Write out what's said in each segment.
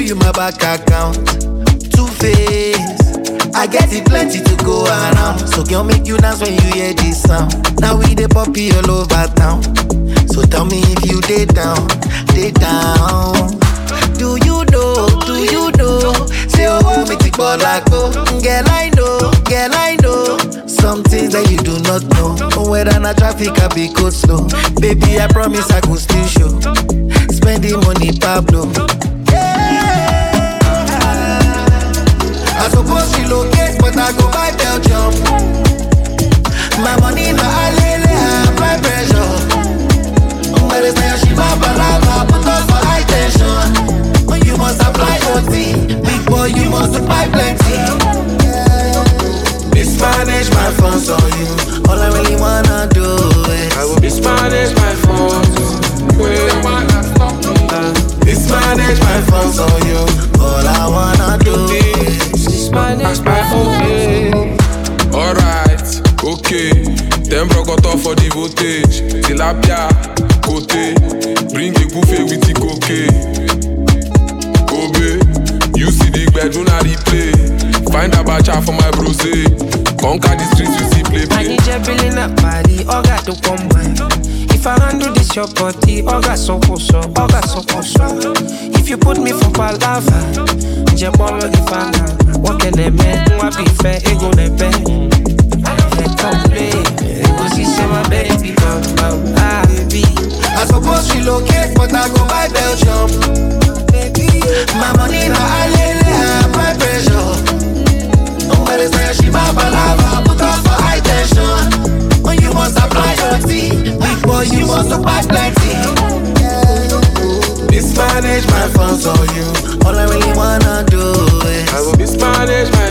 you my back account. Two face. I get it plenty to go around. So girl make you dance when you hear this sound. Now we the poppy all over town. So tell me if you dey down, dey down. Do you know? Do you know? Say oh me tik go. Girl I know, girl I know. Some things that you do not know. Whether na traffic I be go slow. Baby I promise I go still show. Spending money Pablo. My money alele, I apply pressure. But it's now she balaba, put us for high tension. You must apply OT, big boy, you must apply plenty. Mismanage my funds on you. All I really wanna do is I will mismanage my phones. mismanage my funds on you. All I wanna do is Mismanage my phone. Them broke off for the voltage. Tilapia, kote. Bring a buffet with the cocaine. Kobe, you see the bedroom I replay. Find a bacha for my bros. Conquer the streets with the play I need your billing up body, oga to come by. If I handle this your body, oga so so, oga so so. If you put me for palava, je bolo di fana. What can they make? What be fair? Ego ne pay. Ego si say my baby, bum bum, ah baby. I suppose relocate, but I go buy Belgium. My money na alele, apply pressure. But it's now she balaba, put us for high tension. When you must apply OT, big boy, you must apply plenty. Mismanage my funds on you. All I really wanna do is I will mismanage my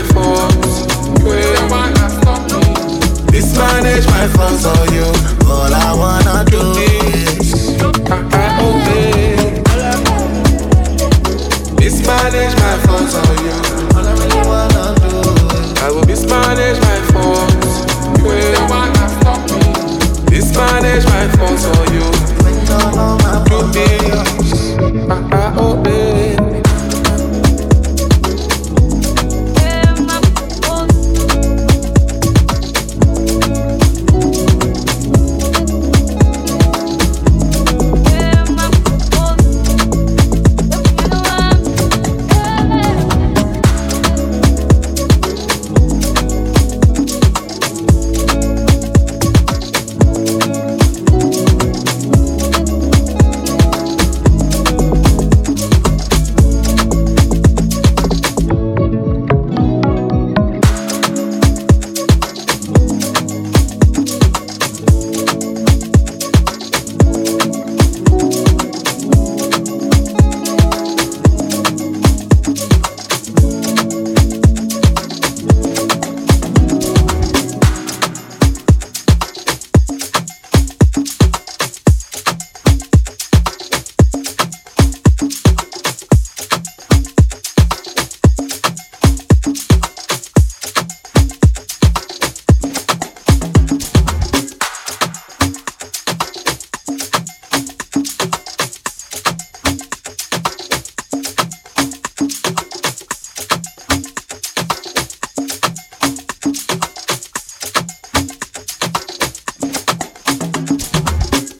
manage my funds for you. All I wanna do is I, I oh, obey. Mismanage my funds for you.